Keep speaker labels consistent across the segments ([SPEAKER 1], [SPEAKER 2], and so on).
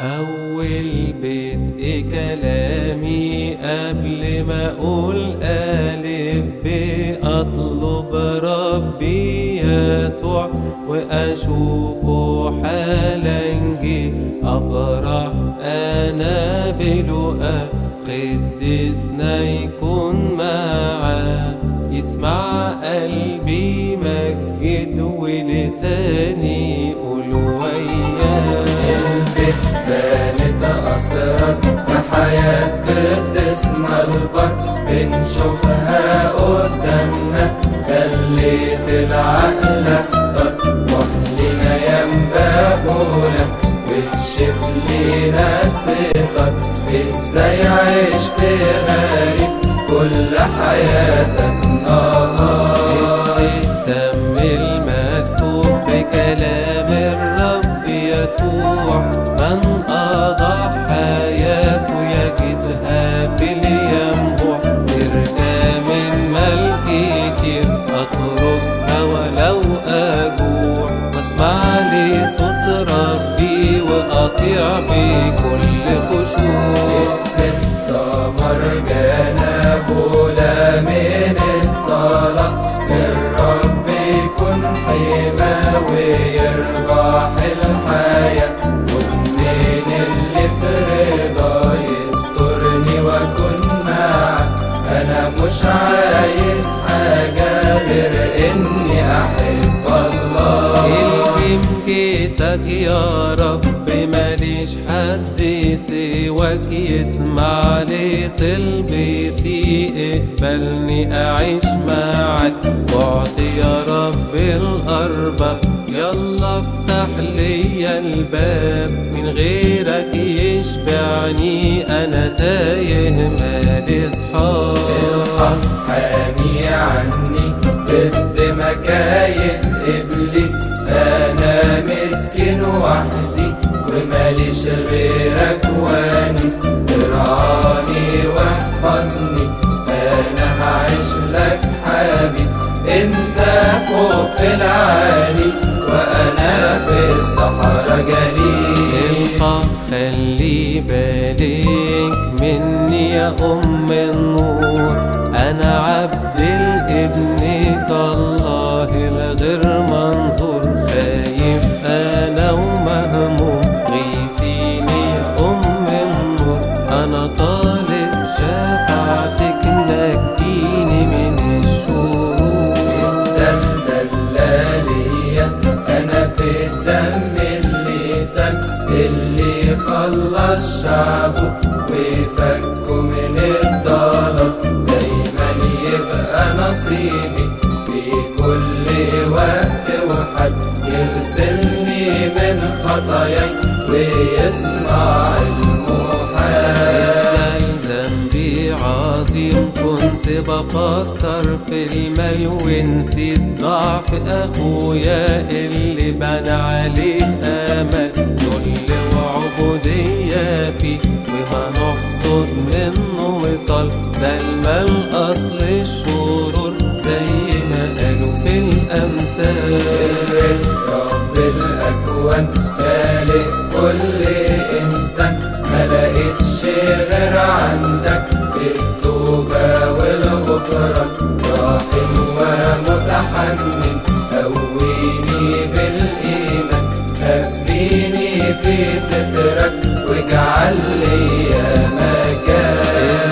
[SPEAKER 1] أول بدء كلامي قبل ما أقول ألف بأطلب ربي يسوع وأشوفه حالا أفرح أنا بلقى قدسنا يكون معاه يسمع قلبي مجد ولساني يقول وياه
[SPEAKER 2] بانت أسرار في حياة قدسنا البر بنشوفها قدامنا. خليت العقل احتر واهلنا ينبغونا وتشوف لينا الستر. إزاي عشت غريب كل حياتك
[SPEAKER 1] وأطيع بكل خشوع.
[SPEAKER 2] الست سمر جانا بولا من الصلاة الرب يكون حما ويربح الحياة ومنين اللي في رضا يسترني واكون معاه أنا مش عايز
[SPEAKER 1] يمكنك يا رب ماليش حد سواك يسمع لي طلبتي اقبلني أعيش معك واعطي يا رب الارباب يلا افتح لي الباب. من غيرك يشبعني أنا تايه مالي اصحاب
[SPEAKER 2] وماليش غيرك وانس. ارعاني واحفظني. أنا هعيش لك حابس انت فوق في العالي وأنا في الصحراء جليل
[SPEAKER 1] القى خلي بالك مني يا أم النور أنا عبد
[SPEAKER 2] الإبن شعبه وفكه من الضلال دايما يبقى نصيبي في كل وقت وحد. يغسلني من خطاياي ويصنع
[SPEAKER 1] ذنبي عظيم كنت بفكر في المال ونسيت ضعف أخويا اللي بنى عليه آمل. وعبودية فيه وما نحصد منه وصل ده المال اصل الشرور زي ما قالوا في الأمثال.
[SPEAKER 2] رب الأكوان خالق كل إنسان ما لقيتش غير عندك التوبة والغفران راحم ومتحنن قويني سترك واجعل لي مكان.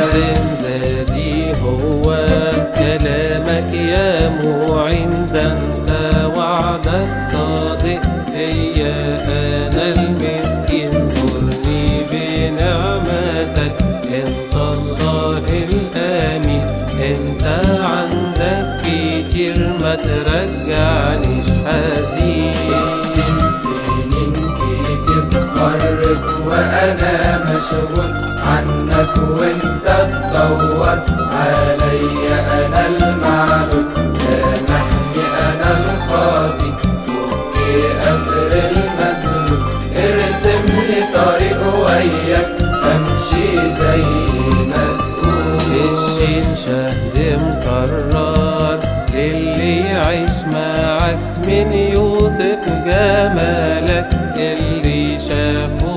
[SPEAKER 1] الزنزادي هو كلامك يا معين ده أنت وعدك صادق ليا أنا المسكين. زرني بنعمتك. انت الله الامين أنت عندك كتير ما ترجعنيش حزين
[SPEAKER 2] وأنا مشغول عنك وانت تدور. عليا أنا المعلول سامحني أنا الخاطي فك أسر المسلول ارسم لي طريق وياك. أمشي زي ما تقول.
[SPEAKER 1] الشين شهد مكرر للي يعيش معك من يوسف جمالك. اللي شافه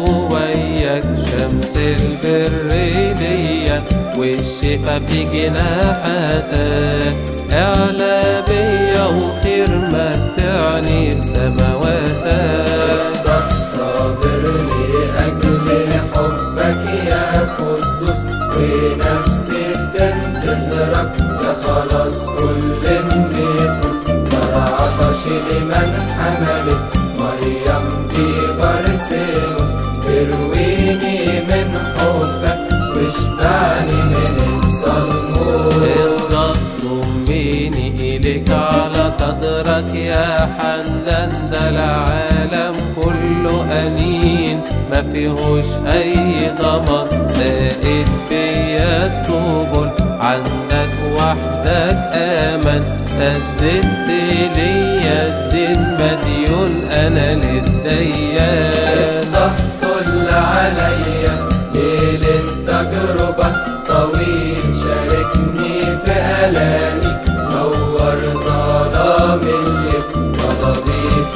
[SPEAKER 1] البر ليا والشفا في جناحاتك اعلى بيا وخير متعني بسماواتك
[SPEAKER 2] صابر لأجل حبك يا قدوس ونفسي تنتظرك يا خلاص.
[SPEAKER 1] صدرك يا حنان ده العالم كله أنين ما فيهوش أي ضمان لقيت بيا السبل عندك وحدك آمن سددت ليا الدين. مديون أنا للديان.
[SPEAKER 2] طل عليا ليل التجربة طويل. شاركني في ألامي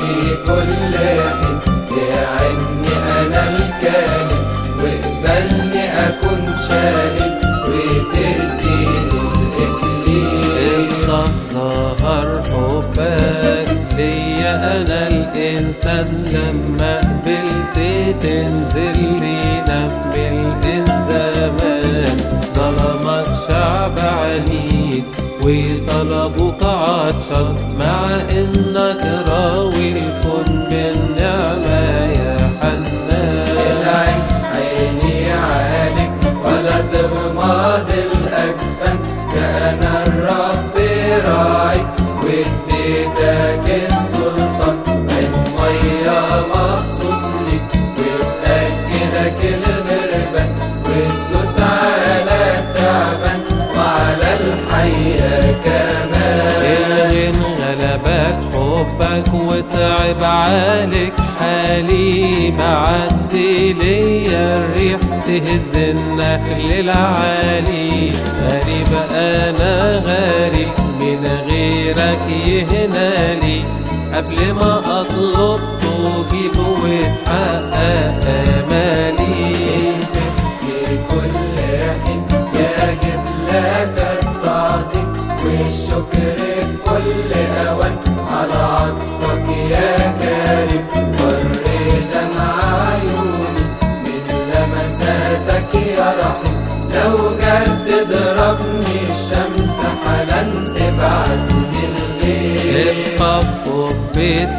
[SPEAKER 2] في كل حين. يعني أنا الكامل واقبلني أكون شاهد. وتديني الإكليل
[SPEAKER 1] قصة ظهر حبك ليا أنا الإنسان. لما قبلت تنزل لينا في ملء الزمان ظلمك شعب عنيد وصلبوك عطشان مع إنك راوي الكون وصعب عليك حالي بعدي ليا الريح تهز النخل العالي غريب أنا غريب من غيرك يهنالي قبل ما أطلب تجيب وتحقق آمالي.
[SPEAKER 2] في كل حين يجب لك التعظيم والشكر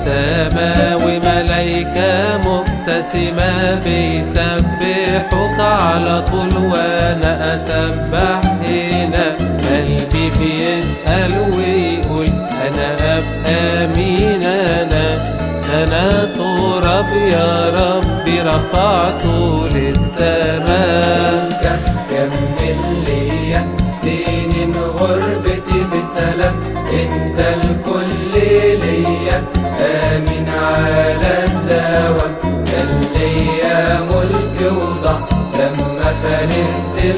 [SPEAKER 1] سماوي ملايكة مبتسمة بيسبحوك على طول وأنا اسبح هنا قلبي بيسأل ويقول أنا ابقى مين أنا أنا تراب يا ربي رفعته للسماء
[SPEAKER 2] كمل سنين غربتي بسلام. انت الكل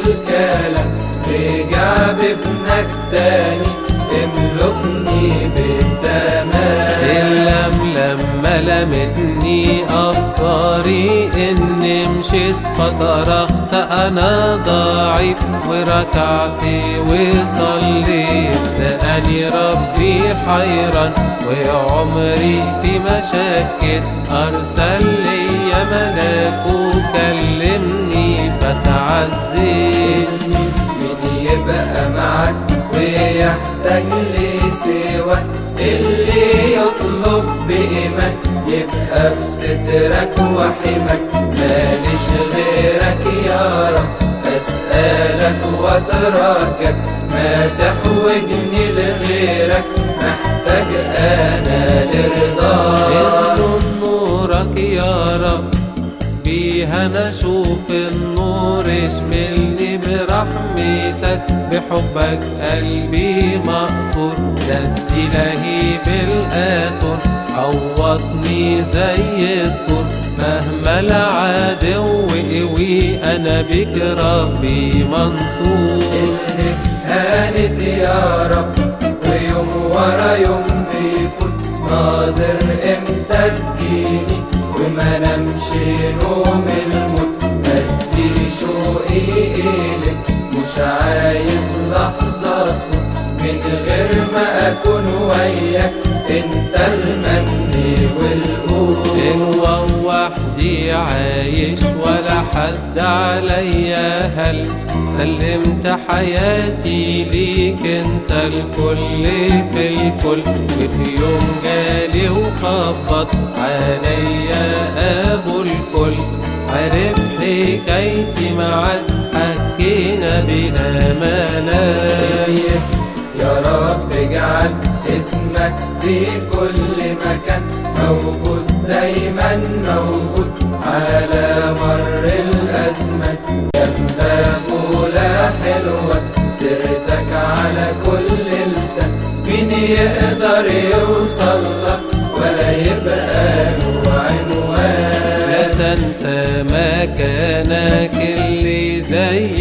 [SPEAKER 2] الكلام. رجع بابنك تاني املكني بالتمام.
[SPEAKER 1] اللم لما لمتني أفكاري إني مشيت فصرخت أنا ضعيف وركعت وصليت. لأني ربي حيران وعمري في مشاكل. أرسل لي ملاك وكلمني فتعزيت
[SPEAKER 2] مين يبقى معك ويحتاج لسواك اللي يطلب بإيمان يبقى في سترك وحماك. ماليش غيرك يا رب أسألك وأترجك ما تحوجني لغيرك محتاج أنا لرضاك.
[SPEAKER 1] نورك يا بيها نشوف النور اشملني برحمتك بحبك قلبي مقصور جدي لهيب الآتون عوضني زي السور مهما العدو قوي أنا بك ربي منصور.
[SPEAKER 2] هانت يا رب ويوم ورا يوم بيفوت. ناظر إمتى
[SPEAKER 1] هو وحدي عايش ولا حد عليا هل. سلمت حياتي ليك انت الكل في الكل. وفي يوم جالي وخبط عليا أبو الكل. عرف حكايتي معاك حكينا بلا ملل
[SPEAKER 2] يا رب اجعل اسمك في كل مكان. موجود دايما موجود على مر الأزمات جنبك ولا حلوة سيرتك على كل لسان. مين يقدر يوصل لك؟ ولا يبقى له عنوان.
[SPEAKER 1] لا تنسى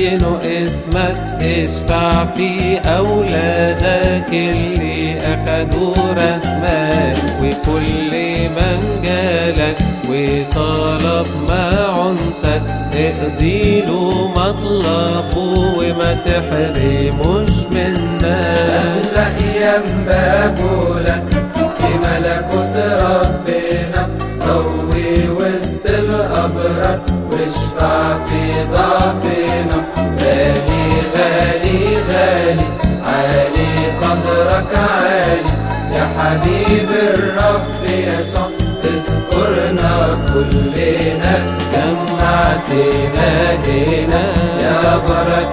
[SPEAKER 1] زينوا اسمك اشفع في أولادك اللي أخدوا رسمك. وكل من جالك وطلب معونتك اقضي له مطلبه وما تحرموش منك.
[SPEAKER 2] أهلا ينبى بولك في ملكوت ربنا. ضوي وسط الأبرار واشفع في ضعفنا.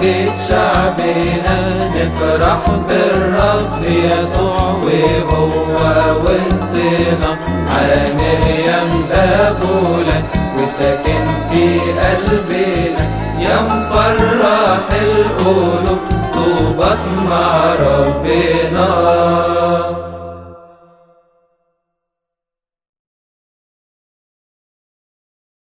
[SPEAKER 2] بركة شعبنا نفرح بالرب يسوع وهو وسطنا. عامر ينبابولا وساكن في قلبنا. يا مفرح القلوب طوبك مع ربنا.